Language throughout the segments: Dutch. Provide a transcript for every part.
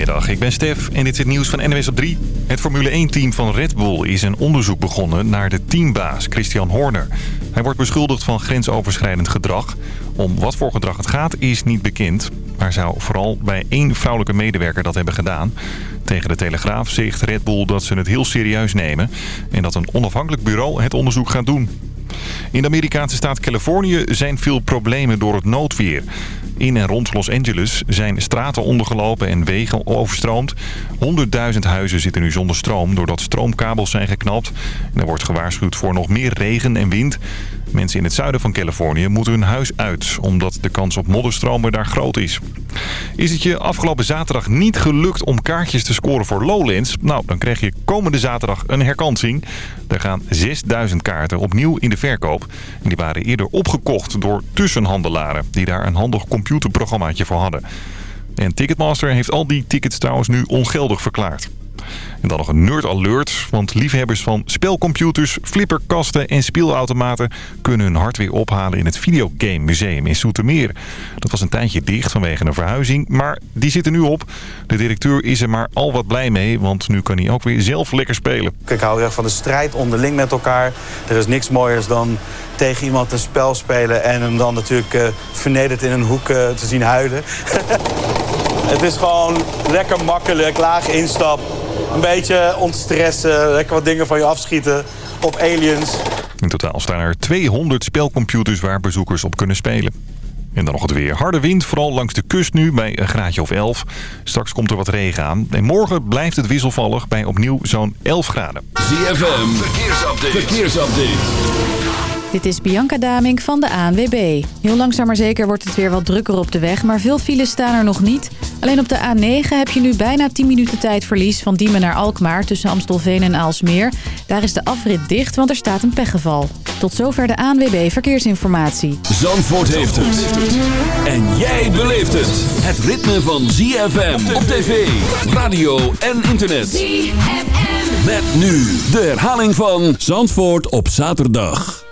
Goedemiddag, ik ben Stef en dit is het nieuws van NWS op 3. Het Formule 1-team van Red Bull is een onderzoek begonnen naar de teambaas Christian Horner. Hij wordt beschuldigd van grensoverschrijdend gedrag. Om wat voor gedrag het gaat is niet bekend. Maar zou vooral bij één vrouwelijke medewerker dat hebben gedaan. Tegen de Telegraaf zegt Red Bull dat ze het heel serieus nemen... en dat een onafhankelijk bureau het onderzoek gaat doen. In de Amerikaanse staat Californië zijn veel problemen door het noodweer. In en rond Los Angeles zijn straten ondergelopen en wegen overstroomd. 100.000 huizen zitten nu zonder stroom doordat stroomkabels zijn geknapt. Er wordt gewaarschuwd voor nog meer regen en wind. Mensen in het zuiden van Californië moeten hun huis uit... omdat de kans op modderstromen daar groot is. Is het je afgelopen zaterdag niet gelukt om kaartjes te scoren voor Lowlands? Nou, dan krijg je komende zaterdag een herkansing. Er gaan 6000 kaarten opnieuw in de verkoop. Die waren eerder opgekocht door tussenhandelaren... die daar een handig computerprogrammaatje voor hadden. En Ticketmaster heeft al die tickets trouwens nu ongeldig verklaard. En dan nog een nerd alert, want liefhebbers van spelcomputers, flipperkasten en speelautomaten kunnen hun hart weer ophalen in het Videogame Museum in Soetermeer. Dat was een tijdje dicht vanwege een verhuizing, maar die zit er nu op. De directeur is er maar al wat blij mee, want nu kan hij ook weer zelf lekker spelen. Ik hou erg van de strijd onderling met elkaar. Er is niks mooiers dan tegen iemand een spel spelen en hem dan natuurlijk uh, vernederd in een hoek uh, te zien huilen. Het is gewoon lekker makkelijk, laag instap. Een beetje ontstressen, lekker wat dingen van je afschieten op aliens. In totaal staan er 200 spelcomputers waar bezoekers op kunnen spelen. En dan nog het weer. Harde wind, vooral langs de kust nu bij een graadje of 11. Straks komt er wat regen aan. En morgen blijft het wisselvallig bij opnieuw zo'n 11 graden. ZFM, verkeersupdate. verkeersupdate. Dit is Bianca Daming van de ANWB. Heel langzaam maar zeker wordt het weer wat drukker op de weg, maar veel files staan er nog niet. Alleen op de A9 heb je nu bijna 10 minuten tijdverlies van Diemen naar Alkmaar tussen Amstelveen en Aalsmeer. Daar is de afrit dicht, want er staat een pechgeval. Tot zover de ANWB Verkeersinformatie. Zandvoort heeft het. En jij beleeft het. Het ritme van ZFM op tv, radio en internet. ZFM. Met nu de herhaling van Zandvoort op zaterdag.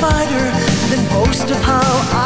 fighter than most of how I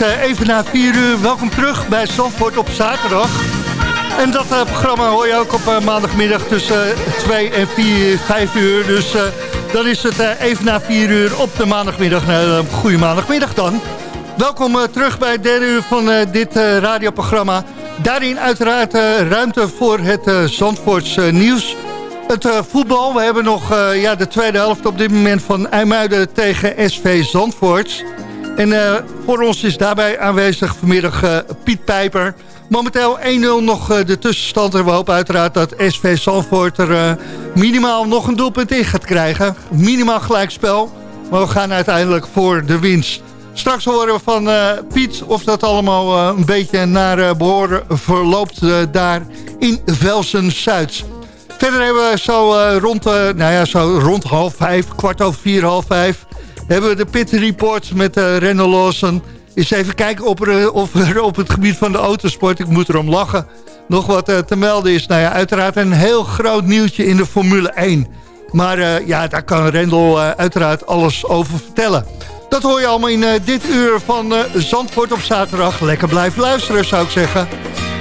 uh, even na 4 uur. Welkom terug bij Zandvoort op zaterdag. En dat uh, programma hoor je ook op uh, maandagmiddag tussen 2 en 4, 5 uur. Dus dan is het even na 4 uur op de maandagmiddag. Nou, goede maandagmiddag dan. Welkom terug bij het derde uur van dit radioprogramma. Daarin uiteraard ruimte voor het Zandvoorts nieuws. Het voetbal, we hebben nog ja, de tweede helft op dit moment van IJmuiden tegen SV Zandvoorts. En uh, voor ons is daarbij aanwezig vanmiddag uh, Piet Pijper. Momenteel 1-0 nog uh, de tussenstand. En we hopen uiteraard dat SV Zandvoort er minimaal nog een doelpunt in gaat krijgen. Minimaal gelijkspel. Maar we gaan uiteindelijk voor de winst. Straks horen we van Piet of dat allemaal een beetje naar behoren verloopt daar in Velsen-Zuid. Verder hebben we zo, rond, nou ja, zo rond half vijf, kwart over vier, half vijf hebben we de Pit Report met uh, Renault Lawson. Eens even kijken of er, of er op het gebied van de autosport, ik moet erom lachen, nog wat uh, te melden is. Nou ja, uiteraard een heel groot nieuwtje in de Formule 1. Maar ja, daar kan Rendel uiteraard alles over vertellen. Dat hoor je allemaal in dit uur van Zandvoort op zaterdag. Lekker blijven luisteren, zou ik zeggen.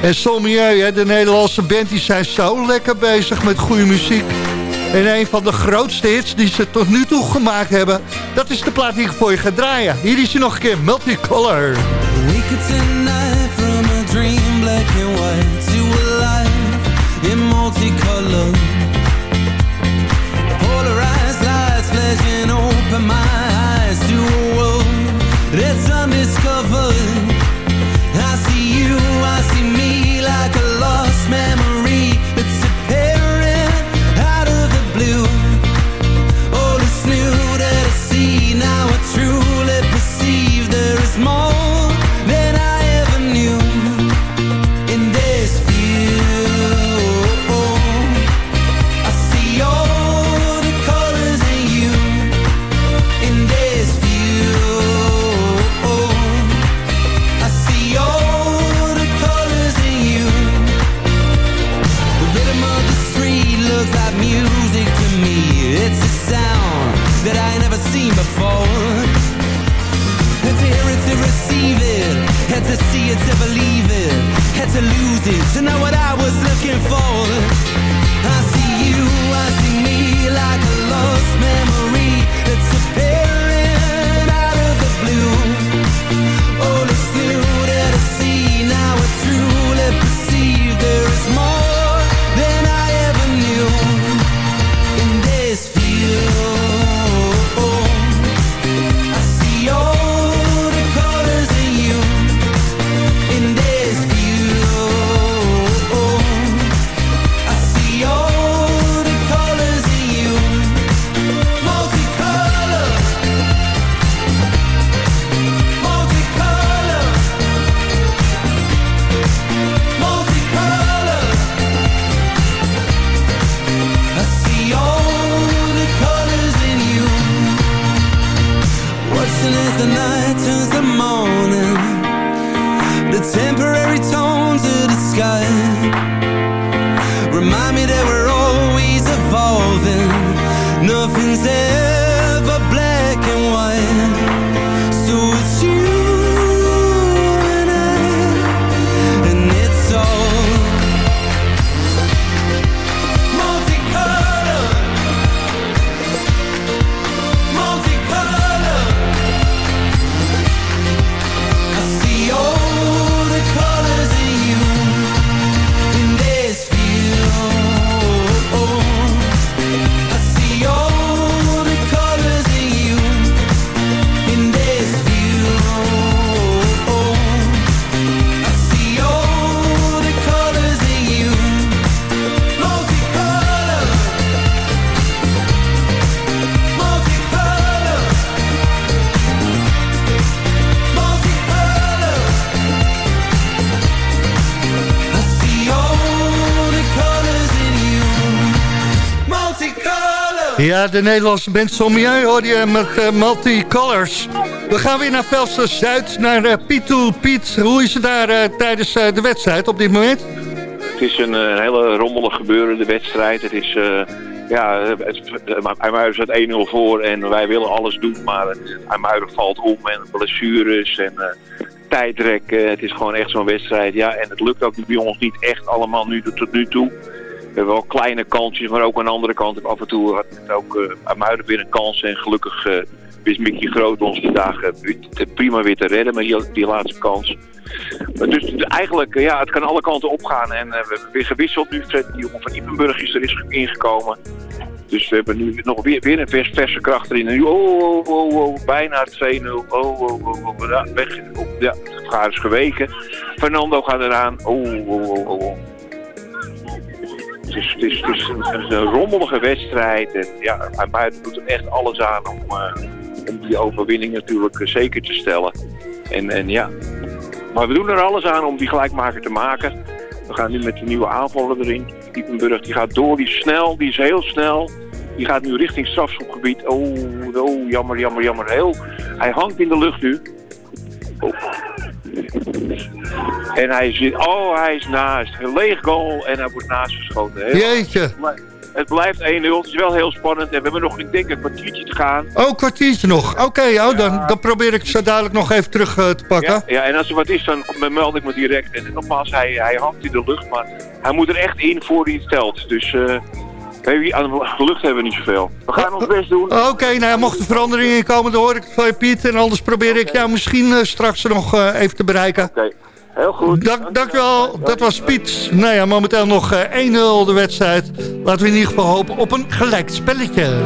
En Sommieu, de Nederlandse band, die zijn zo lekker bezig met goede muziek. En een van de grootste hits die ze tot nu toe gemaakt hebben... dat is de plaat die ik voor je ga draaien. Hier is je nog een keer, Multicolor. From a dream black and white To in multicolor Ja, de Nederlandse band Sommieu hoor je met uh, Multicolors. We gaan weer naar Velsen Zuid, naar uh, Piet. Hoe is het daar uh, tijdens de wedstrijd op dit moment? Het is een hele rommelig gebeuren, de wedstrijd. Het is ja, IJmuiden staat 1-0 voor en wij willen alles doen, maar IJmuiden valt om en blessures en uh, tijdrek. het is gewoon echt zo'n wedstrijd. Ja, en het lukt ook bij ons niet echt allemaal nu tot nu toe. Wel kleine kansjes, maar ook aan de andere kant. Af en toe had ook uh, IJmuiden weer een kans en gelukkig uh, wist Mickey Groot ons vandaag prima weer te redden met die, laatste kans. Dus eigenlijk, ja, het kan alle kanten opgaan. En we hebben weer gewisseld nu. Fred die jongen van Ippenburg is er is ingekomen. Dus we hebben nu nog weer, weer een vers, verse kracht erin. Oh, oh, oh, oh bijna 2-0. Oh, oh, oh, oh, weg. Oh, ja, het is geweken. Fernando gaat eraan. Oh, oh, oh, oh. Het is, het is, een, rommelige wedstrijd. En ja, doet er echt alles aan om, uh, om die overwinning natuurlijk zeker te stellen. En, en ja, maar we doen er alles aan om die gelijkmaker te maken. We gaan nu met de nieuwe aanvaller erin. Diepenburg die gaat door, die is snel, die is heel snel. Die gaat nu richting strafschopgebied. Oh, oh, jammer, jammer, jammer. Heel, hij hangt in de lucht nu. Oh. En hij zit, oh, hij is naast. Een leeg goal en hij wordt naast geschoten. Heel Jeetje. Het blijft 1-0. Het is wel heel spannend. En we hebben nog, ik denk, een kwartiertje te gaan. Oh, kwartiertje nog. Oké, oh, dan, dan probeer ik zo dadelijk nog even terug uh, te pakken. Ja, ja, en als er wat is, dan meld ik me direct. En nogmaals, hij, hij hangt in de lucht, maar hij moet er echt in voor hij het telt. Dus... Uh, aan de lucht hebben we niet zoveel. We gaan ons best doen. Oké, okay, nou ja, mocht er veranderingen komen, dan hoor ik het van je Piet. En anders probeer ik jou misschien uh, straks nog uh, even te bereiken. Oké. Heel goed. Dank, dankjewel. Dat was Piet. Nou ja, momenteel nog uh, 1-0 de wedstrijd. Laten we in ieder geval hopen op een gelijk spelletje.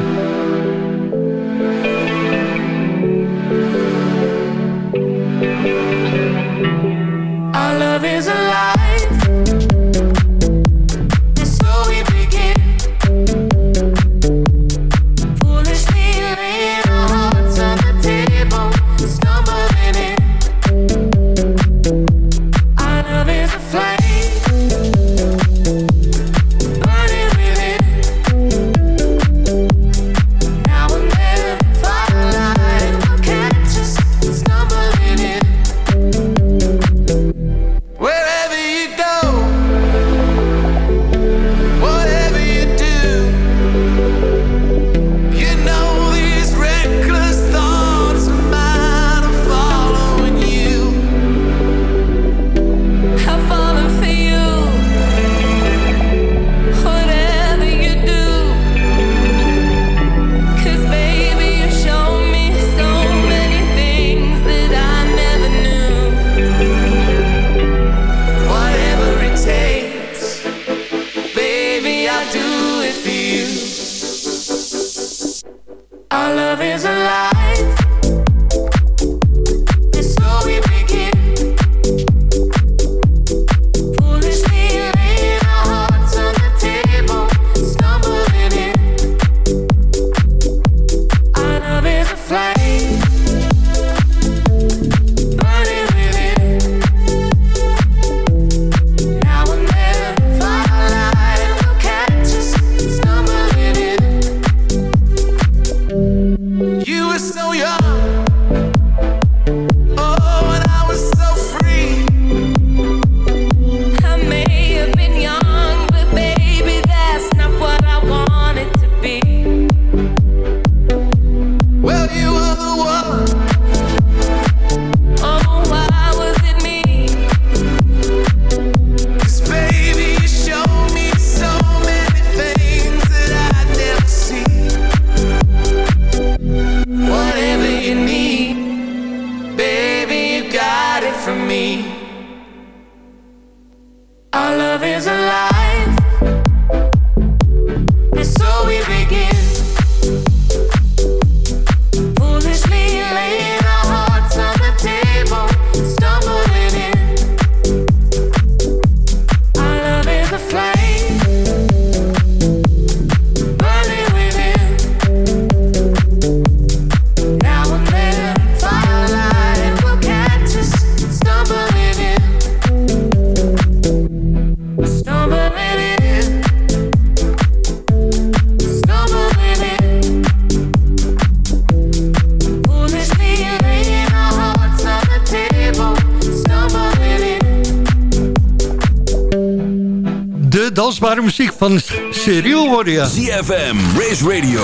ZFM, Race Radio,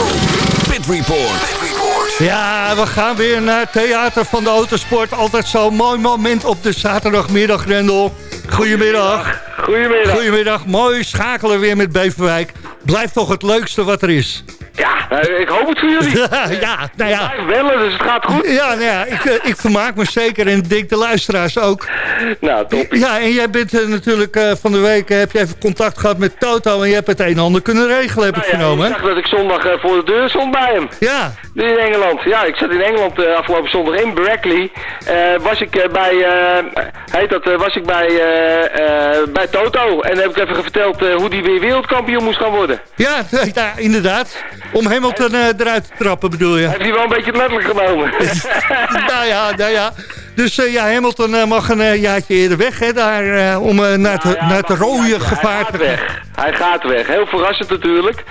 Pit Report. Ja, we gaan weer naar het Theater van de Autosport. Altijd zo'n mooi moment op de zaterdagmiddag, Rendel. Goedemiddag. Goedemiddag. Goedemiddag. Mooi schakelen weer met Beverwijk. Blijft toch het leukste wat er is. Ja, nou, ik hoop het voor jullie. ja, nou ja. Blijf bellen, dus het gaat goed. Ja, nou ja, ik, eh, ik vermaak me zeker en ik denk de luisteraars ook. Nou, top. Ja, en jij bent eh, natuurlijk eh, van de week, heb je even contact gehad met Toto... en je hebt het een en ander kunnen regelen, heb ik Nou ja, genomen. Ik zag dat ik zondag eh, voor de deur stond bij hem. Ja, In Engeland. Ja, ik zat in Engeland eh, afgelopen zondag in Brackley. Eh, was ik eh, bij, eh, heet dat, eh, was ik bij, eh, eh, bij Toto. En heb ik even verteld eh, hoe die weer wereldkampioen moest gaan worden. ja, ja, inderdaad. Om Hamilton eh, eruit te trappen bedoel je? Heeft hij wel een beetje het letterlijk genomen. nou ja, nou ja. Dus eh, ja, Hamilton eh, mag een eh, jaartje eerder weg hè, daar, om naar, het, naar het maar rode gevaar te weg. Hij gaat weg. Heel verrassend natuurlijk.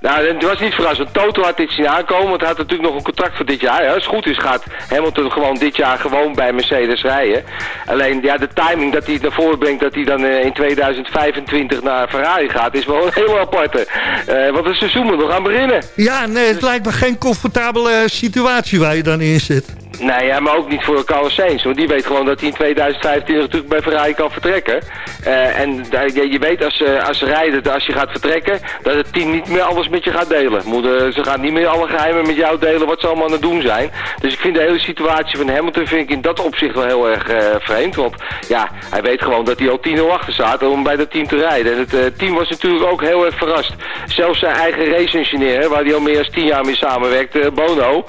Nou, het was niet verrassend. Toto had dit zien aankomen, want hij had natuurlijk nog een contract voor dit jaar. Ja, als het goed is gaat Hamilton gewoon dit jaar gewoon bij Mercedes rijden. Alleen ja, de timing dat hij het naar voren brengt dat hij dan in 2025 naar Ferrari gaat, is wel een heel aparte. Eh, want het seizoen moet nog gaan beginnen. Ja, nee, het lijkt me geen comfortabele situatie waar je dan in zit. Nee, ja, maar ook niet voor Carlos Sainz. Want die weet gewoon dat hij in 2025 natuurlijk bij Ferrari kan vertrekken. Eh, en je, weet als, eh, als rijder, als je gaat vertrekken, dat het team niet meer alles met je gaat delen. Moet, eh, ze gaan niet meer alle geheimen met jou delen wat ze allemaal aan het doen zijn. Dus ik vind de hele situatie van Hamilton vind ik in dat opzicht wel heel erg vreemd. Want ja, hij weet gewoon dat hij al 10-0 achter staat om bij dat team te rijden. En het team was natuurlijk ook heel erg verrast. Zelfs zijn eigen race-engineer, waar hij al meer dan 10 jaar mee samenwerkt, Bono,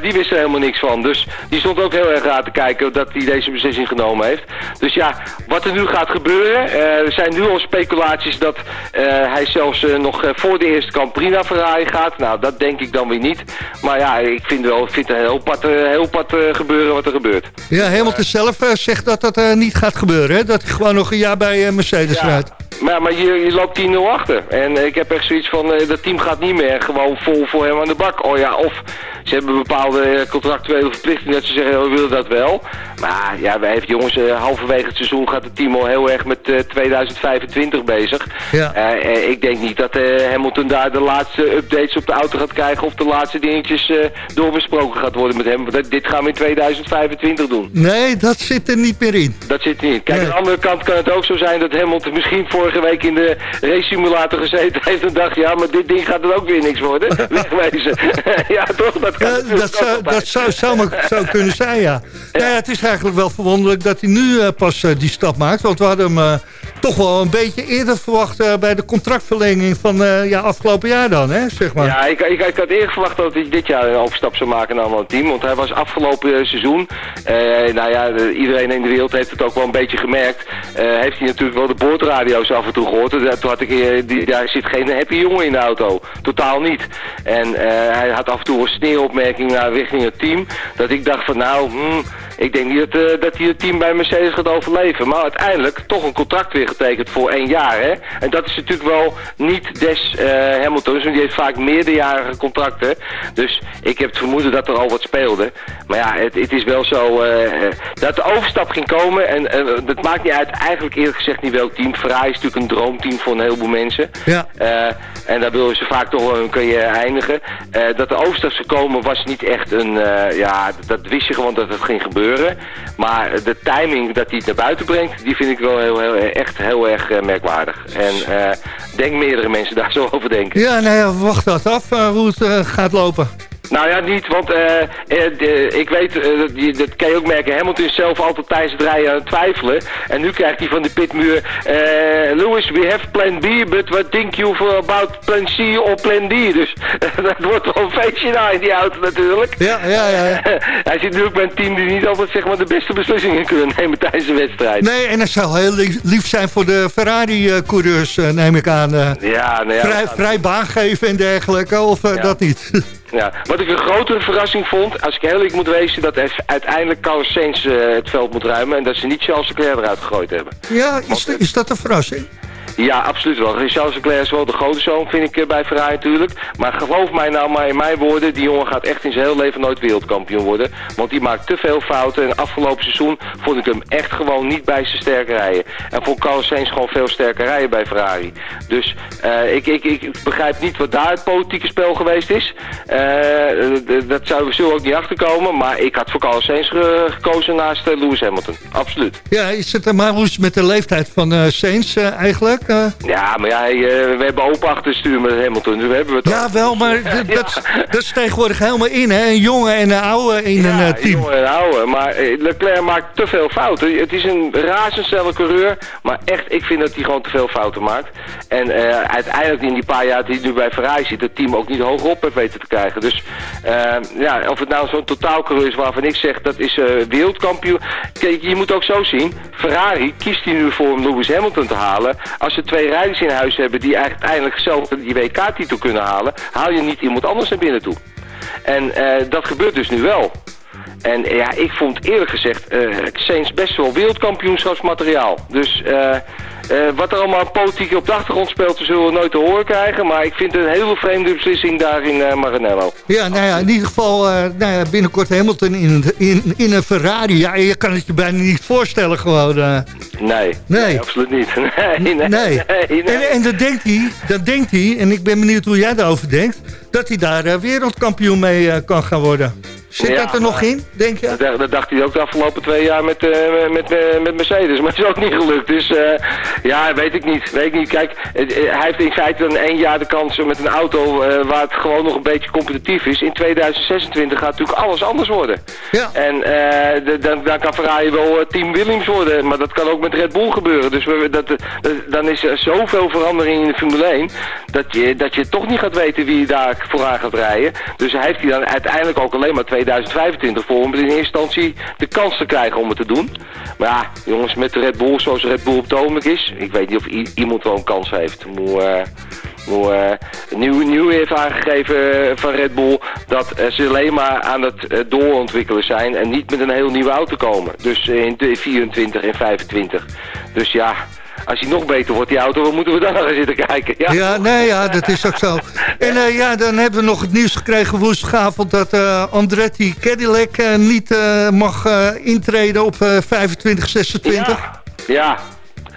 die wist er helemaal niks van. Dus die stond ook heel erg raar te kijken dat hij deze beslissing genomen heeft. Dus ja, wat er nu gaat gebeuren, eh, er zijn nu al speculaties dat eh, hij zelfs eh, nog voor de eerste Prix naar Ferrari gaat. Nou, dat denk ik dan weer niet. Maar ja, ik vind wel, vind het heel pad, heel pad gebeuren wat er gebeurt. Ja, Hamilton zelf zegt dat dat niet gaat gebeuren. Hè? Dat hij gewoon nog een jaar bij Mercedes Ja. rijdt. Maar, maar je, je loopt 10-0 achter. En ik heb echt zoiets van, dat team gaat niet meer gewoon vol voor hem aan de bak. Oh ja, of ze hebben bepaalde contractuele verplichtingen dat ze zeggen, we willen dat wel. Maar ja, wij hebben jongens, eh, halverwege het seizoen gaat het team al heel erg met eh, 2025 bezig. Ja. Eh, eh, ik denk niet dat eh, Hamilton daar de laatste updates op de auto gaat krijgen of de laatste dingetjes eh, doorbesproken gaat worden met hem. Want dat- dit gaan we in 2025 doen. Nee, dat zit er niet meer in. Dat zit niet. Kijk, Nee. aan de andere kant kan het ook zo zijn dat Hamilton misschien vorige week in de race simulator gezeten heeft en dacht, ja, maar dit ding gaat er ook weer niks worden. Wegwezen. ja, toch? Dat kan Ja, dat zou, dat zou, zou, maar- zou kunnen zijn, ja. Nou ja. Het is eigenlijk wel verwonderlijk dat hij nu eh, pas eh, die stap maakt. Want we hadden hem eh, toch wel een beetje eerder verwacht... eh, bij de contractverlenging van eh, ja, afgelopen jaar dan, hè, zeg maar. Ja, ik, ik, ik had eerder verwacht dat hij dit jaar een overstap zou maken naar een ander team. Want hij was afgelopen eh, seizoen, eh, nou ja, de- iedereen in de wereld heeft het ook wel een beetje gemerkt. eh, heeft hij natuurlijk wel de boordradio's af en toe gehoord. En Toen had ik, eh, die, daar zit geen happy jongen in de auto. Totaal niet. En eh, hij had af en toe een sneeuwopmerking naar richting het team. Dat ik dacht van nou, hmm, ik denk niet dat, eh, dat hij het team bij Mercedes gaat overleven. Maar uiteindelijk toch een contract weer getekend voor één jaar. Hè? En dat is natuurlijk wel niet des eh Hamiltons, want die heeft vaak meerderjarige contracten. Dus ik heb het vermoeden dat er al wat speelde. Maar ja, het, het is wel zo eh, dat de overstap ging komen. En het maakt niet uit, eigenlijk eerlijk gezegd niet welk team. Ferrari is natuurlijk een droomteam voor een heleboel mensen. Ja. En daar willen ze vaak toch wel hun carrière eindigen. Dat de overstap zou komen was niet echt een... ja, dat wist je gewoon dat het ging gebeuren. Maar de timing dat hij het naar buiten brengt... die vind ik wel heel, heel, echt heel erg eh, merkwaardig. En ik denk meerdere mensen daar zo over denken. Ja, nou ja, wacht dat af eh, hoe het gaat lopen. Nou ja, niet, want eh, eh, de- ik weet, eh, dat, dat kan je ook merken, Hamilton is zelf altijd tijdens het rijden aan het twijfelen. En nu krijgt hij van de pitmuur, eh, Lewis, we have plan B, but what think you for about plan C or plan D? Dus dat wordt wel een feestje nou in die auto natuurlijk. Ja, ja, ja. ja. Hij zit nu ook bij een team die niet altijd zeg maar, de beste beslissingen kunnen nemen tijdens de wedstrijd. Nee, en het zou heel lief, zijn voor de Ferrari-coureurs, neem ik aan. Ja, nou ja, vrij, vrij baan geven en dergelijke, of Ja. dat niet? Ja, wat ik een grotere verrassing vond, als ik heel eerlijk moet wezen, dat uiteindelijk Carlos Sainz eh, het veld moet ruimen en dat ze niet Charles Leclerc eruit gegooid hebben. ja, is, is dat een verrassing? Ja, absoluut wel. Charles Leclerc is wel de grote zoon, vind ik, eh, bij Ferrari natuurlijk. Maar geloof mij nou maar in mijn woorden, die jongen gaat echt in zijn heel leven nooit wereldkampioen worden. Want die maakt te veel fouten. En afgelopen seizoen vond ik hem echt gewoon niet bij zijn sterke rijden. En vond Carlos Sainz gewoon veel sterker rijden bij Ferrari. Dus uh, ik, ik, ik begrijp niet wat daar het politieke spel geweest is. Uh, dat zouden we zo ook niet achterkomen. Maar ik had voor Carlos Sainz gekozen naast Lewis Hamilton. Absoluut. Ja, is het maar hoe met de leeftijd van uh, Sainz eigenlijk? Ja, maar ja, we hebben open achterstuur met Hamilton. Dus we hebben het ja, wel, maar ja. dat, dat is tegenwoordig helemaal in, hè? Een jongen en een oude in ja, een team. een jongen en een oude. Maar Leclerc maakt te veel fouten. Het is een razendsnelle coureur. Maar echt, ik vind dat hij gewoon te veel fouten maakt. En uh, uiteindelijk in die paar jaar die hij nu bij Ferrari zit, het team ook niet hoger op heeft weten te krijgen. Dus uh, ja, of het nou zo'n totaalcoureur is waarvan ik zeg dat is uh, wereldkampioen. Kijk, je moet ook zo zien, Ferrari kiest hij nu voor om Lewis Hamilton te halen. Als ze twee rijders in huis hebben die uiteindelijk zelf die WK-titel kunnen halen, haal je niet iemand anders naar binnen toe. En dat gebeurt dus nu wel. En ja, ik vond eerlijk gezegd uh, Saints best wel wereldkampioenschapsmateriaal. Dus uh, uh, wat er allemaal politiek op de achtergrond speelt, zullen we nooit te horen krijgen. Maar ik vind het een hele vreemde beslissing daar in Maranello. Ja, nou ja, in ieder geval nou ja, binnenkort Hamilton in, in, in een Ferrari. Ja, je kan het je bijna niet voorstellen gewoon. Nee, nee, nee, absoluut niet. Nee, nee, nee. nee en, en dan denkt hij, dan denkt hij, en ik ben benieuwd hoe jij daarover denkt, dat hij daar wereldkampioen mee kan gaan worden. Zit ja, dat er nog in, denk je? Dat, dat, dacht hij ook de afgelopen twee jaar met, uh, met, uh, met Mercedes. Maar het is ook niet gelukt. Dus uh, ja, weet ik niet. Weet ik niet. Kijk, hij heeft in feite dan één jaar de kans met een auto waar het gewoon nog een beetje competitief is. In 2026 gaat natuurlijk alles anders worden. Ja. En de, dan, dan kan Ferrari wel Team Williams worden. Maar dat kan ook met Red Bull gebeuren. Dus we, dat, dat, dan is er zoveel verandering in de Formule 1. Dat je, dat je toch niet gaat weten wie je daar vooraan gaat rijden. Dus heeft hij dan uiteindelijk ook alleen maar twee 2025 voor om in eerste instantie de kans te krijgen om het te doen. Maar ja, jongens, met de Red Bull zoals Red Bull op het is, ik weet niet of iemand wel een kans heeft. Moet, uh, nieuw, nieuw heeft aangegeven van Red Bull dat uh, ze alleen maar aan het doorontwikkelen zijn en niet met een heel nieuwe auto komen. Dus in 24 en 25. Dus ja, als hij nog beter wordt, die auto, dan moeten we nog eens zitten kijken. Ja, ja nee, ja, dat is ook zo. En uh, ja, dan hebben we nog het nieuws gekregen woensdagavond... dat uh, Andretti Cadillac uh, niet mag intreden op 25, 26. Ja, ja.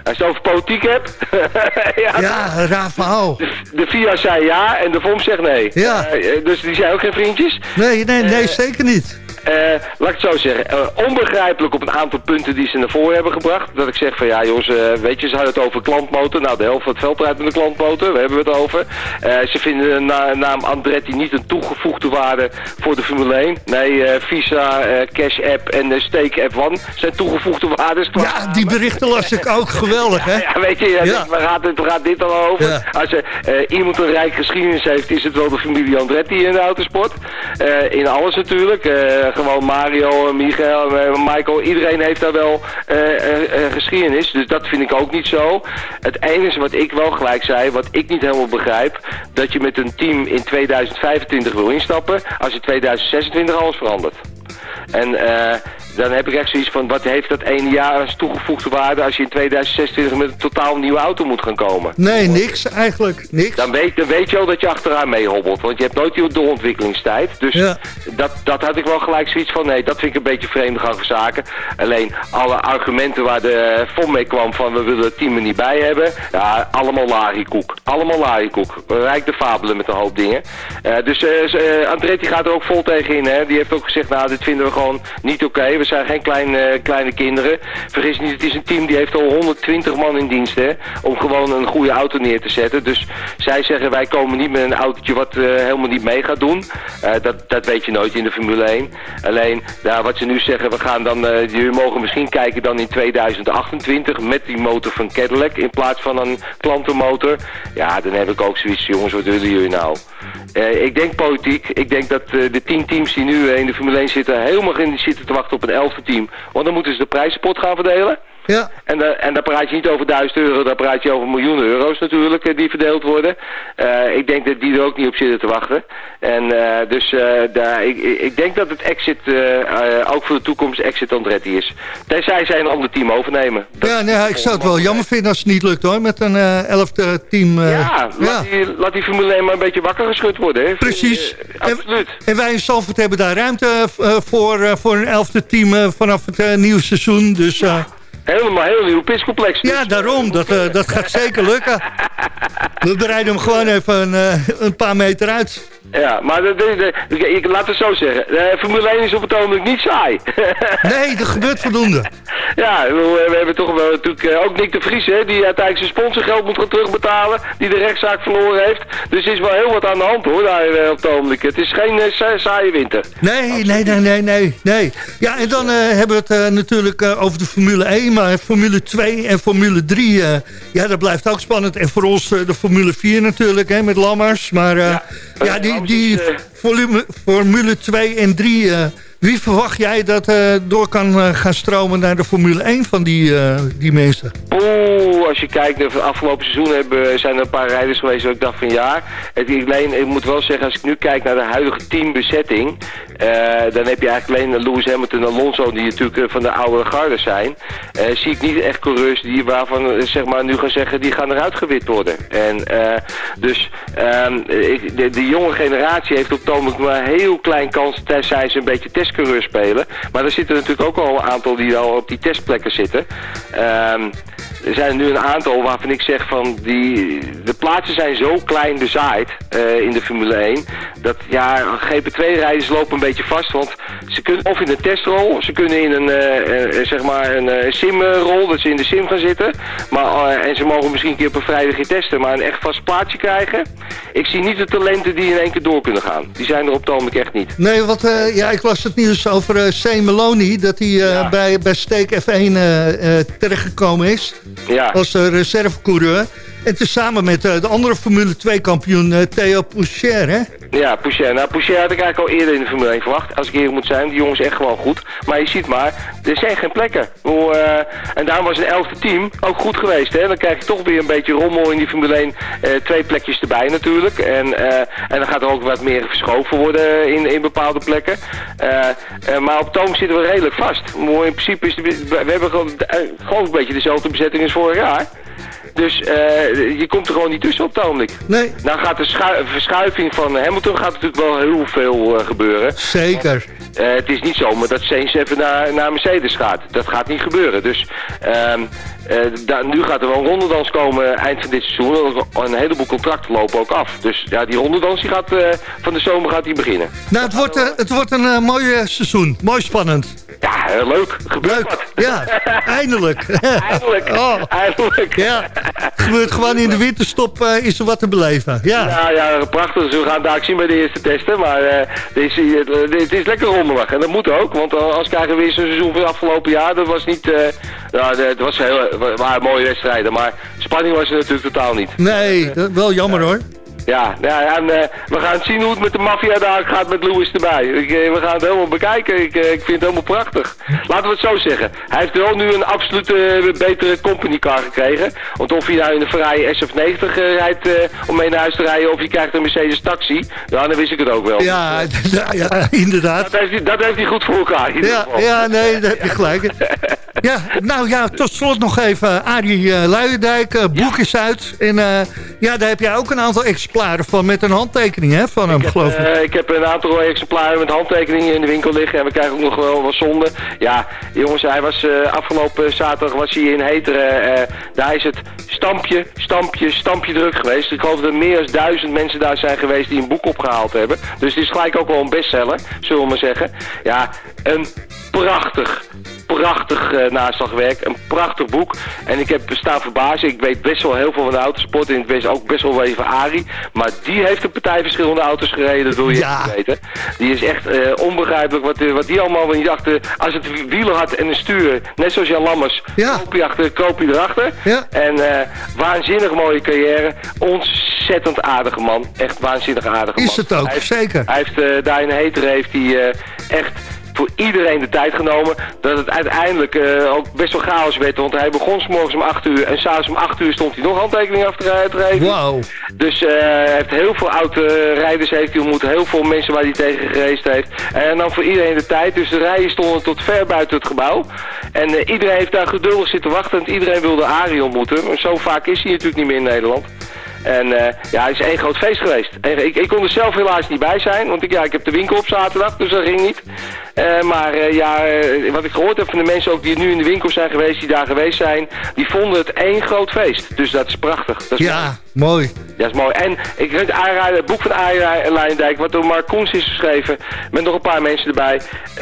Als je het over politiek hebt... ja, ja, raar verhaal. De, de FIA zei ja en de FOM zegt nee. Ja. dus die zijn ook geen vriendjes? Nee, nee, nee zeker niet. Uh, laat ik het zo zeggen, uh, onbegrijpelijk op een aantal punten die ze naar voren hebben gebracht. Dat ik zeg van ja jongens, uh, weet je, ze hadden het over klantmotor. Nou, de helft van het veld rijdt met een klantmotor, daar hebben we het over. ze vinden de na naam Andretti niet een toegevoegde waarde voor de Formule 1. Nee, Visa, Cash App en Stake App One zijn toegevoegde waarden. Ja, die berichten las ik ook geweldig, hè? Ja, weet je, ja. waar, gaat het, waar gaat dit dan over? Ja. Als er iemand een rijk geschiedenis heeft, is het wel de familie Andretti in de autosport. in alles natuurlijk gewoon Mario, Michael, Michael, iedereen heeft daar wel uh, geschiedenis. Dus dat vind ik ook niet zo. Het enige wat ik wel gelijk zei, wat ik niet helemaal begrijp, dat je met een team in 2025 wil instappen, als je 2026 alles verandert. En uh, dan heb ik echt zoiets van, wat heeft dat ene jaar als toegevoegde waarde als je in 2026 met een totaal nieuwe auto moet gaan komen? Nee, niks eigenlijk, niks. Dan weet, dan weet je al dat je achteraan meehobbelt, want je hebt nooit die doorontwikkelingstijd. Dus ja. dat, dat had ik wel gelijk zoiets van, nee, dat vind ik een beetje vreemde gang van zaken. Alleen alle argumenten waar de FOM mee kwam van, we willen het team er niet bij hebben, ja, allemaal larikoek. Allemaal larikoek. Rijk de fabelen met een hoop dingen. Uh, dus uh, Andretti gaat er ook vol tegen in, hè. Die heeft ook gezegd, nou, dit vinden we gewoon niet oké. Okay. We zijn geen kleine, kleine kinderen. Vergis niet, het is een team die heeft al 120 man in dienst, hè. Om gewoon een goede auto neer te zetten. Dus zij zeggen, wij komen niet met een autootje wat uh, helemaal niet mee gaat doen. Uh, dat, dat weet je nooit in de Formule 1. Alleen, nou, wat ze nu zeggen, we gaan dan, jullie mogen misschien kijken dan in 2028 met die motor van Cadillac in plaats van een klantenmotor. Ja, dan heb ik ook zoiets, jongens, wat willen jullie nou? ik denk politiek. Ik denk dat de tien teams die nu in de Formule 1 zitten helemaal in, zitten te wachten op elfde team. Want dan moeten ze de prijzenpot gaan verdelen. Ja. En, da- en daar praat je niet over duizend euro, daar praat je over miljoenen euro's natuurlijk eh, die verdeeld worden. Eh, ik denk dat die er ook niet op zitten te wachten. En eh, dus eh, daar, ik, ik denk dat het exit, eh, eh, ook voor de toekomst, exit Andretti is. Tenzij zij een ander team overnemen. Dat- Ja, nee, ik zou het wel jammer vinden als het niet lukt hoor, met een eh, elfde team. eh, Ja, laat, Die, laat die Formule 1 maar een beetje wakker geschud worden. Hè. Precies. Eh, absoluut. En wij in Zandvoort hebben daar ruimte eh, voor, eh, voor een elfde team eh, vanaf het eh, nieuwe seizoen. Dus eh, Helemaal heel nieuw piscomplex. ja, daarom. Dat, eh, dat gaat zeker lukken. We bereiden hem gewoon even een, eh, een paar meter uit. Ja, maar de, de, de- ik, laat het zo zeggen. De Formule 1 is op het ogenblik niet saai. Nee, er gebeurt voldoende. ja, we, we hebben toch wel natuurlijk eh, ook Nick de Vries, hè, die uiteindelijk zijn sponsorgeld moet gaan terugbetalen, die de rechtszaak verloren heeft. Dus er is wel heel wat aan de hand hoor, daar eh, op het ogenblik. Het is geen eh, sa- saaie winter. Nee, nee, nee, nee, nee, nee. Ja, en dan hebben we het natuurlijk over de Formule 1, maar Formule 2 en Formule 3, eh, ja, dat blijft ook spannend. En voor ons de Formule 4 natuurlijk, hè, met Lammers. Maar ja, die, die eh, volume, Formule 2 en 3, eh, wie verwacht jij dat eh, door kan eh, gaan stromen naar de Formule 1 van die, eh, die mensen? Oeh, als je kijkt het afgelopen seizoen hebben, zijn er een paar rijders geweest waar ik dacht van ja. Ik, moet wel zeggen, als ik nu kijk naar de huidige teambezetting, dan heb je eigenlijk alleen Lewis Hamilton en Alonso die natuurlijk van de oude garde zijn. Zie ik niet echt coureurs die waarvan zeg maar nu gaan zeggen die gaan eruit gewit worden. En dus ehm, ik, de, de jonge generatie heeft op het maar heel klein kans tenzij ze een beetje testcoureur spelen. Maar er zitten natuurlijk ook al een aantal die al op die testplekken zitten. Ehm, er zijn er nu een aantal waarvan ik zeg van die, de plaatsen zijn zo klein bezaaid eh, in de Formule 1. Dat ja, GP2-rijders lopen een beetje vast. Want ze kunnen of in een testrol, ze kunnen in een, eh, eh, zeg maar een simrol, dat ze in de sim gaan zitten. Maar, en ze mogen misschien een keer op een vrijdag testen, maar een echt vast plaatsje krijgen. Ik zie niet de talenten die in één keer door kunnen gaan. Die zijn er op het ogenblik echt niet. Nee, want ja, ik las het nieuws over C. Maloney, dat hij bij, bij Steak F1 eh, eh, terechtgekomen is. Ja. als uh, reservecoureur. En tezamen met uh, de andere Formule 2 kampioen uh, Theo Poucher, hè? Ja, Poucher. Nou, Poucher had ik eigenlijk al eerder in de Formule 1 verwacht. Als ik eerlijk moet zijn, die jongen is echt gewoon goed. Maar je ziet maar, er zijn geen plekken. Uh, en daarom was een elfde team ook goed geweest. Hè? Dan krijg je toch weer een beetje rommel in die Formule 1. twee plekjes erbij natuurlijk. En, en dan gaat er ook wat meer verschoven worden in, in bepaalde plekken. maar op Toom zitten we redelijk vast. Maar in principe is we hebben gewoon, gewoon een beetje dezelfde bezetting als vorig jaar. Dus uh, je komt er gewoon niet tussen op het ogenblik. Nee. Nou gaat de verschuiving van Hamilton gaat natuurlijk wel heel veel uh, gebeuren. Zeker. Uh, het is niet zomaar dat Sainz even naar, naar Mercedes gaat. Dat gaat niet gebeuren. Dus ehm, nu gaat er wel een rondedans komen eind van dit seizoen. Een heleboel contracten lopen ook af. Dus ja, die rondedans die gaat, van de zomer gaat die beginnen. Nou, het wordt, het wordt een mooi seizoen. Mooi spannend. Ja, leuk. Gebeurt leuk. wat. Ja, eindelijk. eindelijk. Oh. Eindelijk. Ja, gebeurt gewoon in de winterstop uh, is er wat te beleven. Ja, ja, ja prachtig. Dus we gaan daar zien bij de eerste testen. Maar uh, dit, is, dit is lekker rommelig. En dat moet ook. Want als krijgen we weer zo'n seizoen van het afgelopen jaar. Dat was niet... Nou, het was heel, waren mooie wedstrijden. Maar spanning was er natuurlijk totaal niet. Nee, wel jammer hoor. Ja, ja en, uh, we gaan zien hoe het met de maffia daar gaat met Lewis erbij. Ik, uh, we gaan het helemaal bekijken. Ik, uh, ik vind het helemaal prachtig. Laten we het zo zeggen. Hij heeft wel nu een absolute betere company car gekregen. Want of hij nou in een Ferrari SF90 rijdt om mee naar huis te rijden... of je krijgt een Mercedes taxi, ja, dan wist ik het ook wel. Ja, ja inderdaad. Dat heeft, hij, dat heeft hij goed voor elkaar. Ja, ja, nee, daar heb je gelijk. Ja, nou ja, tot slot nog even Arie Luijendijk, boek is uit. En ja, daar heb jij ook een aantal exemplaren van met een handtekening hè, van hem, ik heb, geloof ik. ik heb een aantal exemplaren met handtekeningen in de winkel liggen. En we krijgen ook nog wel wat zonde. Ja, jongens, hij was afgelopen zaterdag was hij in Heteren. daar is het stampje, stampje, stampje druk geweest. Ik geloof dat er meer dan duizend mensen daar zijn geweest die een boek opgehaald hebben. Dus het is gelijk ook wel een bestseller, zullen we maar zeggen. Ja, een prachtig, prachtig uh, naslagwerk. Een prachtig boek. En ik heb staan verbazen. Ik weet best wel heel veel van de autosport. En ik weet ook best wel even Arie. Maar die heeft een partij verschillende auto's gereden. Dat wil je ja. niet weten. Die is echt uh, onbegrijpelijk wat, uh, wat die allemaal niet achter... Als het wielen had en een stuur. Net zoals Jan Lammers. Ja. Koop je achter, koop je erachter. Ja. En waanzinnig mooie carrière. Ontzettend aardige man. Echt waanzinnig aardige man. Is het ook, hij heeft, zeker. Hij heeft daar in Heter heeft hij echt voor iedereen de tijd genomen. Dat het uiteindelijk uh, ook best wel chaos werd. Want hij begon s morgens om 8 uur en s'avonds om 8 uur stond hij nog handtekeningen af te, rijden. Wauw. Dus uh, hij heeft heel veel oude rijders heeft hij ontmoet. Heel veel mensen waar hij tegen gereisd heeft. En dan voor iedereen de tijd. Dus de rijen stonden tot ver buiten het gebouw. En uh, iedereen heeft daar geduldig zitten wachten. En iedereen wilde Arie ontmoeten. Maar zo vaak is hij natuurlijk niet meer in Nederland. En uh, ja, het is één groot feest geweest. En ik, ik kon er zelf helaas niet bij zijn, want ik, ja, ik heb de winkel op zaterdag, dus dat ging niet. Uh, maar uh, ja, wat ik gehoord heb van de mensen ook die nu in de winkel zijn geweest, die daar geweest zijn, die vonden het één groot feest. Dus dat is prachtig. Dat is ja, mooi. mooi. Ja, is mooi. En ik weet het boek van Arie Leijendijk, wat door Mark Koens is geschreven, met nog een paar mensen erbij.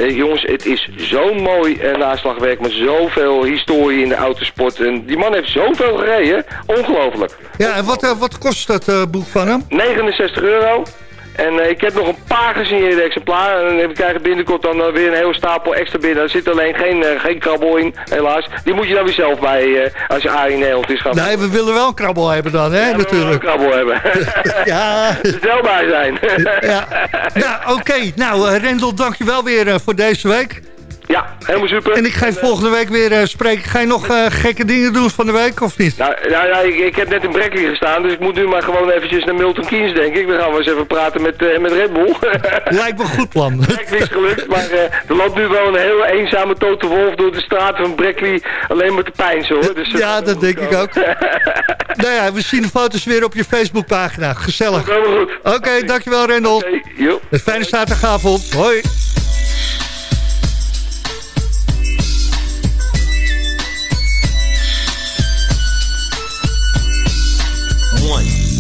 jongens, het is zo'n mooi naslagwerk met zoveel historie in de autosport. En die man heeft zoveel gereden, ongelooflijk. Ja, en wat, wat kost dat uh, boek van hem? 69 euro. En uh, ik heb nog een paar gesigneerde exemplaren. En we krijgen binnenkort dan uh, weer een hele stapel extra binnen. Er zit alleen geen, uh, geen krabbel in, helaas. Die moet je dan weer zelf bij, als je Arie Nederland is gaan. Nee, we willen wel een krabbel hebben dan, hè, ja, natuurlijk. We willen een krabbel hebben. ja. Er wel bij zijn. ja. Nou, oké. Okay. Nou, Rendel, dankjewel weer voor deze week. Ja, helemaal super. En ik ga je volgende week weer uh, spreken. Ga je nog uh, gekke dingen doen van de week of niet? Nou, nou, nou ik, ik, heb net in Brackley gestaan, dus ik moet nu maar gewoon eventjes naar Milton Keynes, denk ik. Dan gaan we eens even praten met, uh, met Red Bull. Lijkt me een goed plan. Brackley is gelukt, maar er loopt nu wel een hele eenzame Tote Wolf door de straat van Brackley alleen maar te pijnsen, hoor. Dus, ja, dat denk ik ook. nou ja, we zien de foto's weer op je Facebookpagina. Gezellig. Helemaal goed. Oké, okay, dankjewel Rendel. Okay, een fijne zaterdagavond. Hoi.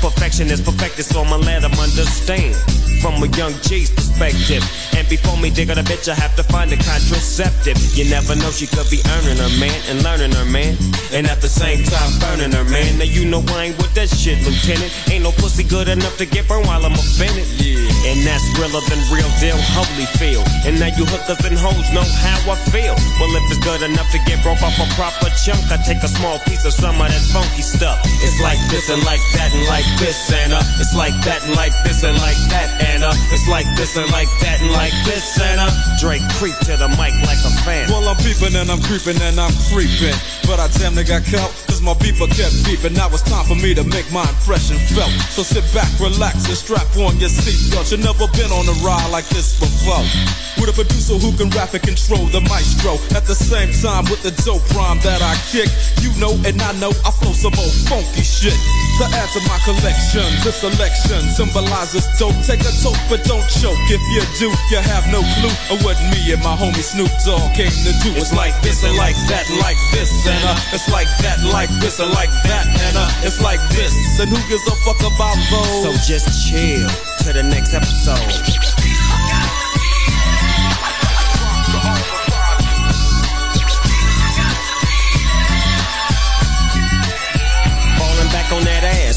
Perfection is perfected, so I'ma let them understand. From a young G's perspective. And before me dig on a bitch, I have to find a contraceptive. You never know, she could be earning her man and learning her man. And at the same time, burning her man. Now you know I ain't with that shit, Lieutenant. Ain't no pussy good enough to get burned while I'm offended. Yeah. And that's realer than real deal, holy feel. And now you hookers and hoes know how I feel. Well, if it's good enough to get broke off a proper chunk, I take a small piece of some of that funky stuff. It's like this and like that and like this and uh, it's like that and like this and like that and uh, it's like this and like that and like this and uh, Drake creep to the mic like a fan. Well, I'm peeping and I'm creeping and I'm creeping, but I damn near got caught. Cause my beeper kept beeping. Now it's time for me to make my impression felt. So sit back, relax, and strap on your seatbelt. You've never been on a ride like this before. With a producer who can rap and control the maestro. At the same time, with the dope rhyme that I kick. You know and I know I flow some old funky shit. To add to my collection, this selection symbolizes dope. Take a toke, but don't choke. If you do, you have no clue of what me and my homie Snoop Dogg came to do. It's like this and like that like this and uh, it's like that and like this and like that and uh, it's like this. And who gives a fuck about those? So just chill to the next episode. on that ass,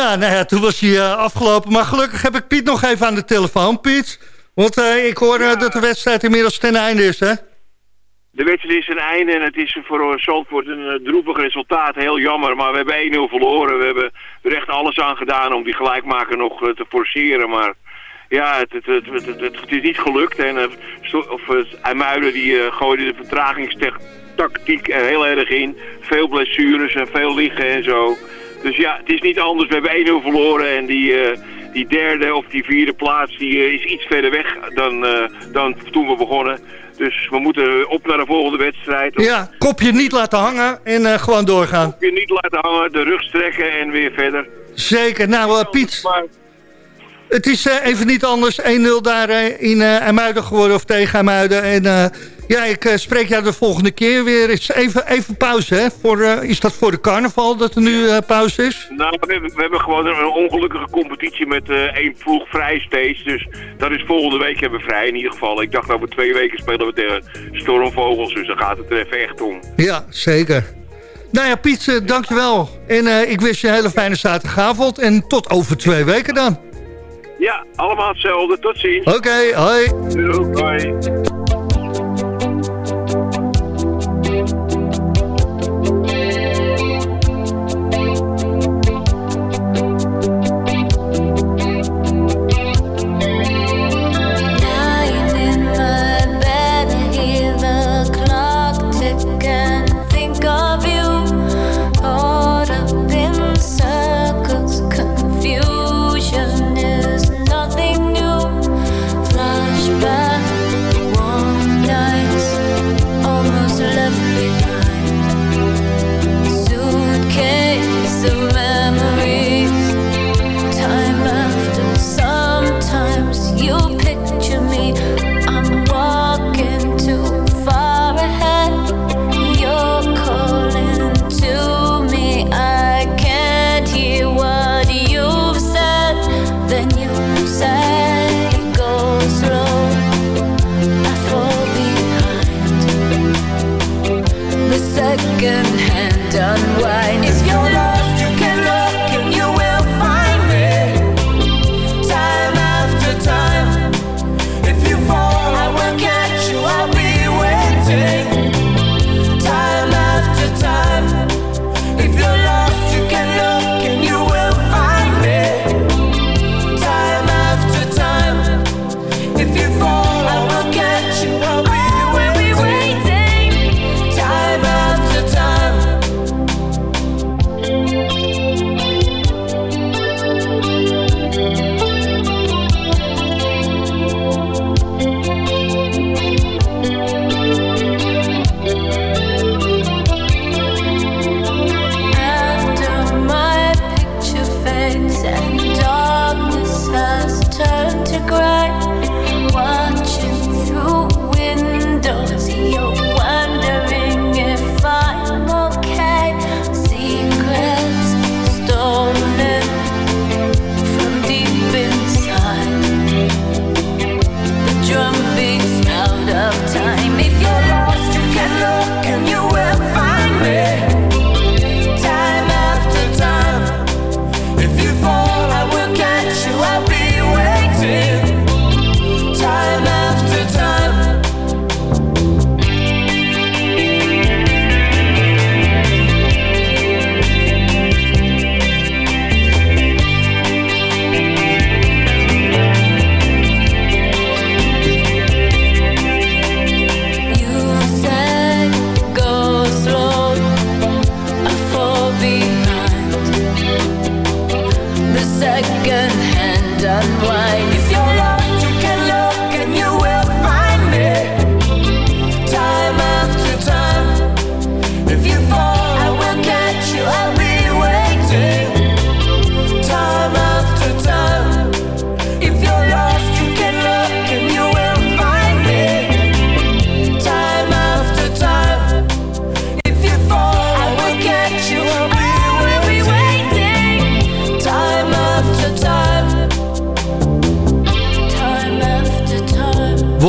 Ja, nou ja, toen was hij uh, afgelopen. Maar gelukkig heb ik Piet nog even aan de telefoon, Piet. Want uh, ik hoor uh, dat de wedstrijd inmiddels ten einde is, hè? De wedstrijd is ten einde en het is voor Zandvoort een droevig resultaat. Heel jammer, maar we hebben 1-0 verloren. We hebben er echt alles aan gedaan om die gelijkmaker nog te forceren. Maar ja, het, het, het, het, is niet gelukt. En, of IJmuiden die gooide de vertragingstactiek er heel erg in. Veel blessures en veel liggen en zo. Dus ja, het is niet anders. We hebben 1-0 verloren en die, uh, die derde of die vierde plaats die, uh, is iets verder weg dan, uh, dan toen we begonnen. Dus we moeten op naar de volgende wedstrijd. Ja, kopje niet laten hangen en gewoon doorgaan. Kopje niet laten hangen, de rug strekken en weer verder. Zeker. Nou, Piet, het is even niet anders. 1-0 daar in uh, geworden of tegen Amuiden. En ja, ik uh, spreek jou de volgende keer weer. Is even, even pauze, hè? Voor, uh, is dat voor de carnaval dat er nu uh, pauze is? Nou, we hebben, we hebben gewoon een ongelukkige competitie met één ploeg vrij steeds. Dus dat is volgende week hebben we vrij in ieder geval. Ik dacht over twee weken spelen we tegen Stormvogels. Dus dan gaat het er even echt om. Ja, zeker. Nou ja, Piet, dankjewel. En ik wens je een hele fijne zaterdagavond. En tot over twee weken dan. Ja, allemaal hetzelfde. Tot ziens. Oké, okay, hoi. Hoi.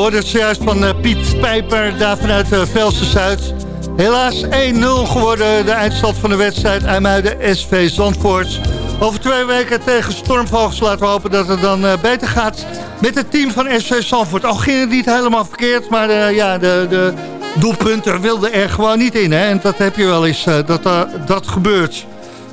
Hoorde het zojuist van uh, Piet Pijper, daar vanuit uh, Velsen Zuid. Helaas 1-0 geworden, de eindstand van de wedstrijd IJmuiden SV Zandvoort. Over twee weken tegen Stormvogels laten we hopen dat het dan uh, beter gaat met het team van SV Zandvoort. Al ging het niet helemaal verkeerd, maar uh, ja, de, de doelpunten wilden er gewoon niet in. Hè? En dat heb je wel eens, dat dat gebeurt.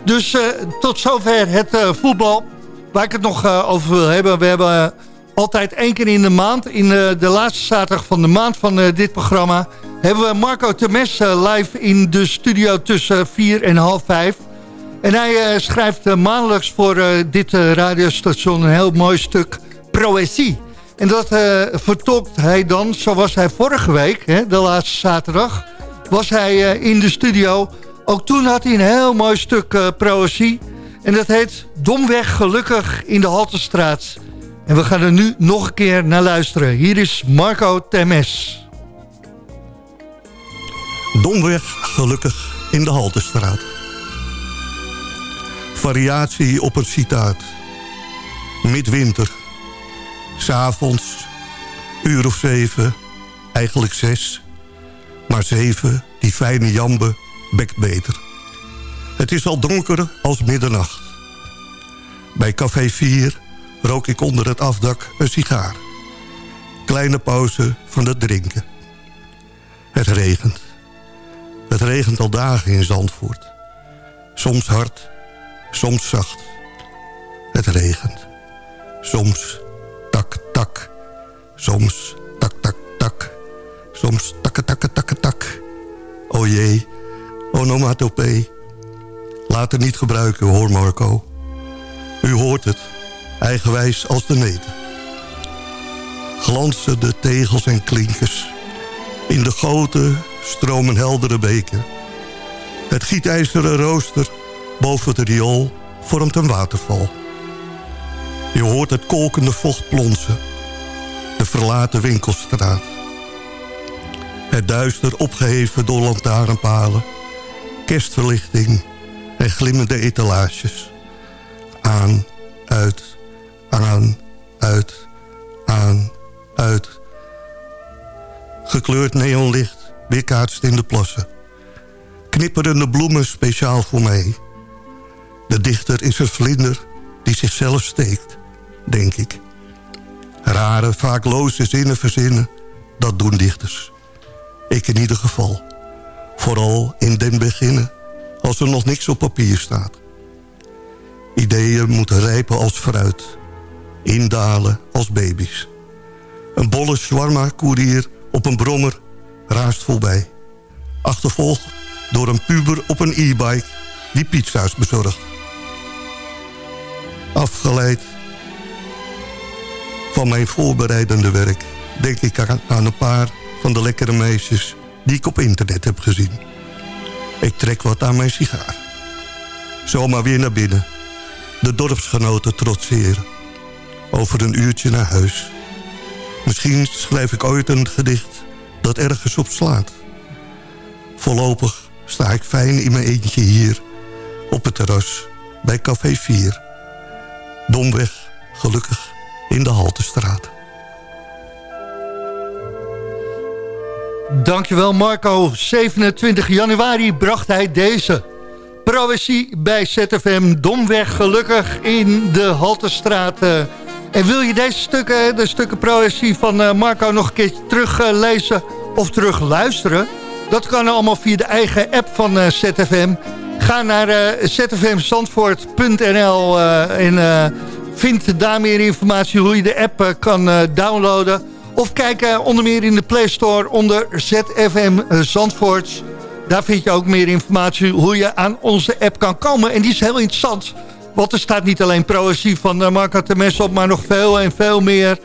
Dus tot zover het voetbal. Waar ik het nog over wil hebben, we hebben altijd één keer in de maand, in de laatste zaterdag van de maand van dit programma, hebben we Marco Temes live in de studio tussen 4 en half 5. En hij schrijft maandelijks voor dit radiostation een heel mooi stuk proëzie. En dat vertolkt hij dan, zoals hij vorige week, de laatste zaterdag, was hij in de studio. Ook toen had hij een heel mooi stuk proëzie. En dat heet Domweg gelukkig in de Haltestraat. En we gaan er nu nog een keer naar luisteren. Hier is Marco Temes. Domweg gelukkig in de Haltestraat variatie op een citaat. Midwinter. S'avonds, uur of zeven, eigenlijk zes. Maar zeven, die fijne jambe, bekt beter. Het is al donker als middernacht. Bij café 4 rook ik onder het afdak een sigaar. Kleine pauze van het drinken. Het regent. Het regent al dagen in Zandvoort. Soms hard, soms zacht. Het regent. Soms tak, tak. Soms tak, tak, tak. Soms takke, takke, takke, tak. O jee, onomatopee. Laat het niet gebruiken, hoor Marco. U hoort het, eigenwijs als de neten. Glansen de tegels en klinkers. In de goten stromen heldere beken. Het gietijzeren rooster Boven het riool vormt een waterval. Je hoort het kolkende vocht plonsen. De verlaten winkelstraat. Het duister opgeheven door lantaarnpalen. Kerstverlichting en glimmende etalages. Aan, uit, aan, uit, aan, uit. Gekleurd neonlicht weerkaatst in de plassen. Knipperende bloemen speciaal voor mij de dichter is een vlinder die zichzelf steekt, denk ik. Rare, vaak loze zinnen verzinnen, dat doen dichters. Ik in ieder geval. Vooral in den beginnen, als er nog niks op papier staat. Ideeën moeten rijpen als fruit. Indalen als baby's. Een bolle shawarma-koerier op een brommer raast voorbij. Achtervolgd door een puber op een e-bike die pizza's bezorgt afgeleid van mijn voorbereidende werk... denk ik aan een paar van de lekkere meisjes die ik op internet heb gezien. Ik trek wat aan mijn sigaar. Zomaar weer naar binnen. De dorpsgenoten trotseren. Over een uurtje naar huis. Misschien schrijf ik ooit een gedicht dat ergens op slaat. Voorlopig sta ik fijn in mijn eentje hier... op het terras bij Café 4 domweg, gelukkig, in de Haltestraat. Dankjewel Marco. 27 januari bracht hij deze proëzie bij ZFM Domweg gelukkig in de Haltestraat. En wil je deze stukken, de stukken proëzie van eh, Marco nog een keertje teruglezen of terugluisteren? Dat kan allemaal via de eigen app van eh, ZFM. Ga naar uh, zfmzandvoort.nl en vind daar meer informatie hoe je de app kan downloaden. Of kijk onder meer in de Play Store onder ZFM Zandvoort. Daar vind je ook meer informatie hoe je aan onze app kan komen. En die is heel interessant. Want er staat niet alleen proëzie van Marco Temes op, maar nog veel en veel meer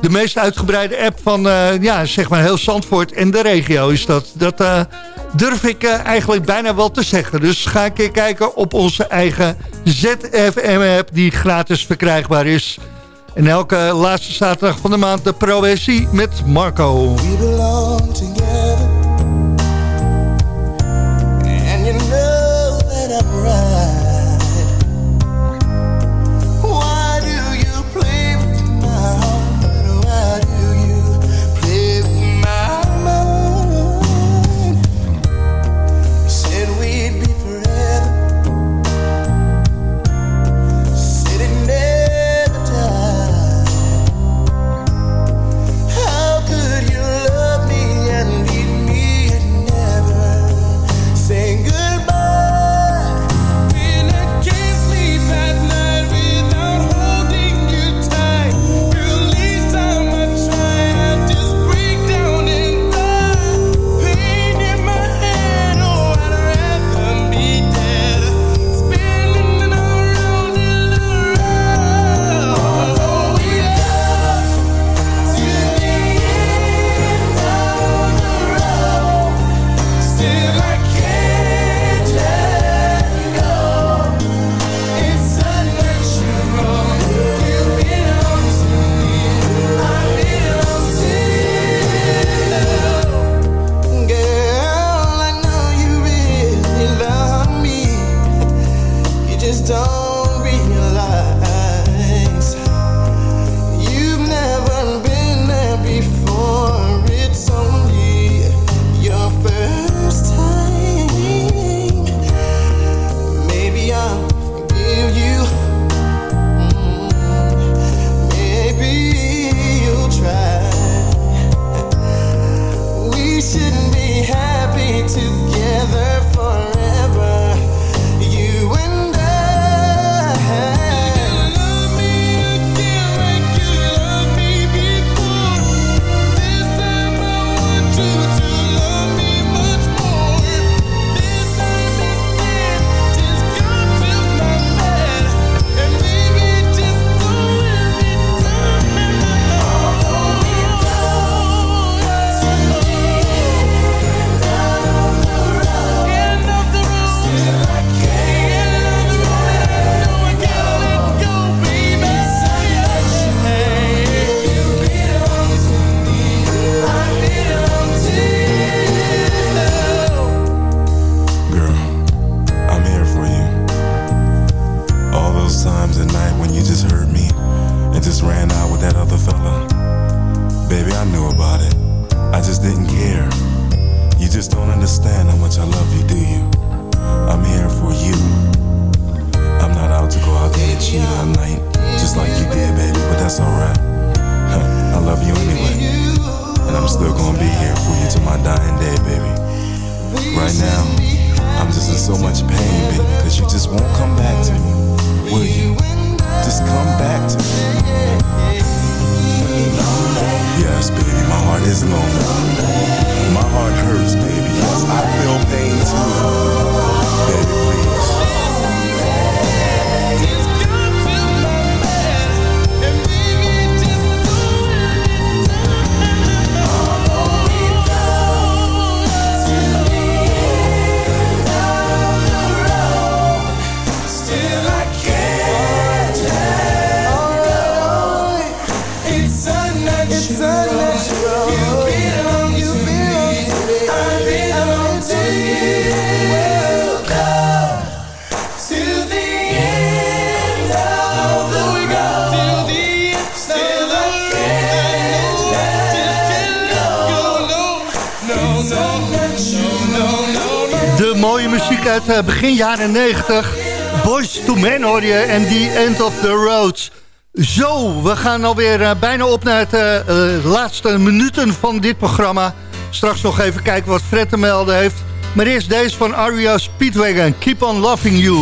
de meest uitgebreide app van uh, ja, zeg maar heel Zandvoort en de regio is dat. Dat uh, durf ik eigenlijk bijna wel te zeggen. Dus ga een keer kijken op onze eigen ZFM-app die gratis verkrijgbaar is. En elke laatste zaterdag van de maand de Proëzie met Marco. We belong together. begin jaren 90. Boys to Men hoor je en The End of the Road. Zo, we gaan alweer eh, bijna op naar de eh, eh, laatste minuten van dit programma. Straks nog even kijken wat Fred te melden heeft. Maar eerst deze van Aria Speedwagon, Keep on Loving You.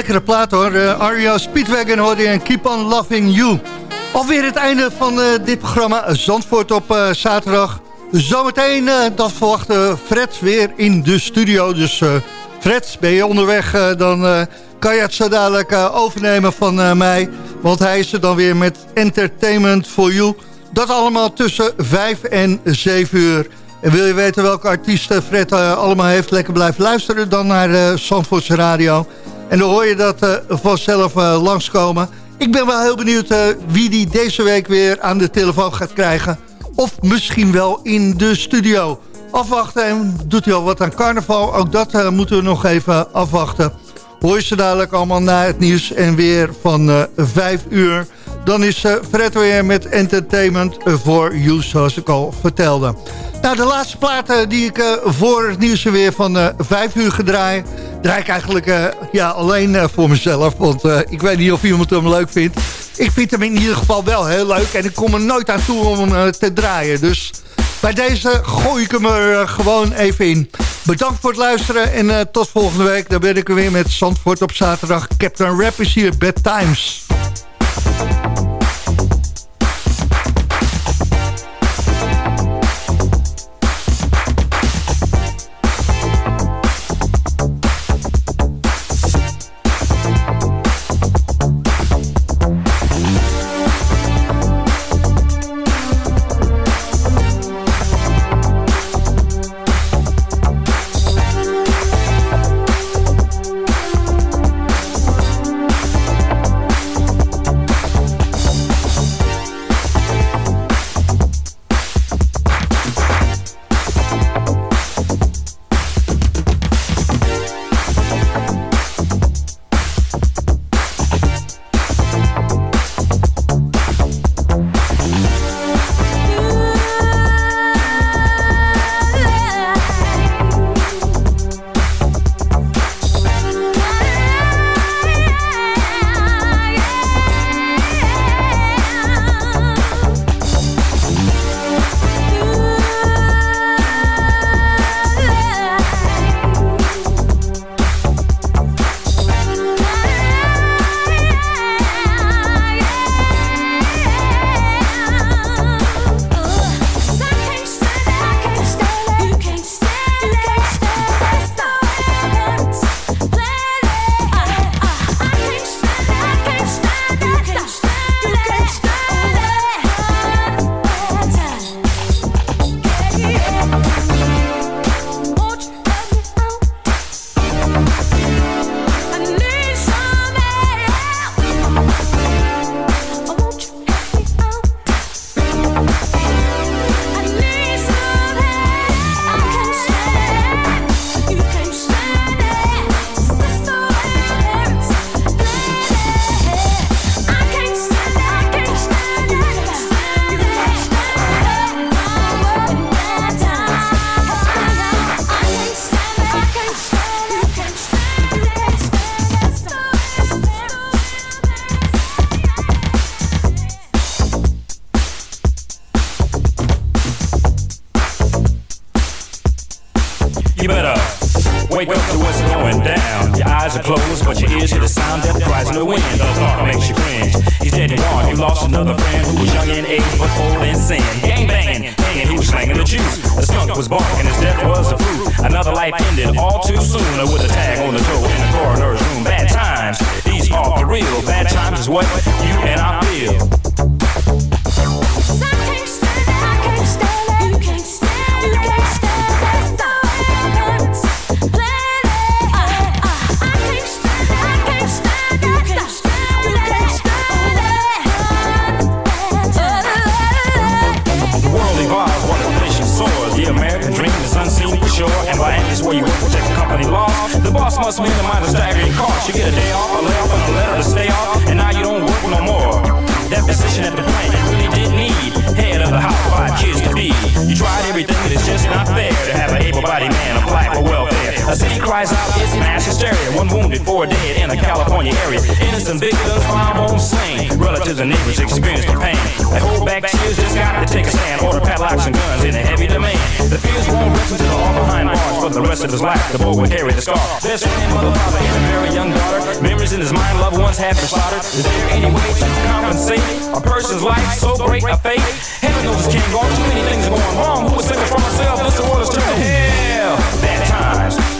lekkere plaat hoor. Eh, uh, Ario Speedwagon hoorde je en Keep on Loving You. Alweer het einde van eh, dit programma Zandvoort op eh, zaterdag. Zometeen, dat verwachten Fred weer in de studio. Dus Fred, ben je onderweg, dan kan je het zo dadelijk overnemen van mij. Want hij is er dan weer met Entertainment for You. Dat allemaal tussen 5 en 7 uur. En wil je weten welke artiesten Fred allemaal heeft? Lekker blijven luisteren dan naar uh, Zandvoorts Radio. En dan hoor je dat uh, vanzelf langskomen. Ik ben wel heel benieuwd wie die deze week weer aan de telefoon gaat krijgen. Of misschien wel in de studio. Afwachten en doet hij al wat aan carnaval. Ook dat moeten we nog even afwachten. Hoor je ze dadelijk allemaal na het nieuws en weer van 5 uur... Dan is uh, Fred weer met Entertainment for You, zoals ik al vertelde. Nou, de laatste platen die ik uh, voor het nieuws weer van uh, 5 uur gedraai... draai ik eigenlijk ja, alleen voor mezelf. Want ik weet niet of iemand hem leuk vindt. Ik vind hem in ieder geval wel heel leuk. En ik kom er nooit aan toe om hem te draaien. Dus bij deze gooi ik hem er gewoon even in. Bedankt voor het luisteren en tot volgende week. Dan ben ik er weer met Zandvoort op zaterdag. Captain Rap is hier, Bad Times. A city cries out, it's mass hysteria. One wounded, four dead in a California area. Innocent victims found home slain. Relatives and neighbors experience the pain. They hold back tears, just got to take a stand. Order padlocks and guns in a heavy demand. The fears won't rest until all behind bars for the rest of his life. The boy will carry the scar. Best friend, mother, father, and a very young daughter. Memories in his mind, loved ones have been slaughtered. Is there any way to compensate a person's life so great a fate? Heaven knows it can't go on. Too many things are going wrong. Who would save it from myself? This world is turning hell. Bad times.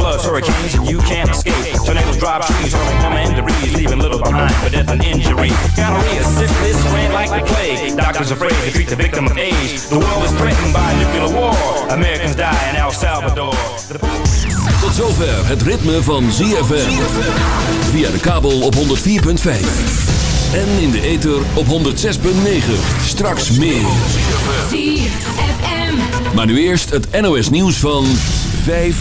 Floods, hurricanes, and you can't escape. Tornadoes drop trees, hurling home and debris, leaving little behind for death and injury. Gonorrhea, syphilis, spread like the plague. Doctors afraid to treat the victim of age. The world is threatened by nuclear war. Americans die in El Salvador. Tot zover het ritme van ZFM. Via de kabel op 104.5. En in de ether op 106.9. Straks meer. Maar nu eerst het NOS nieuws van 5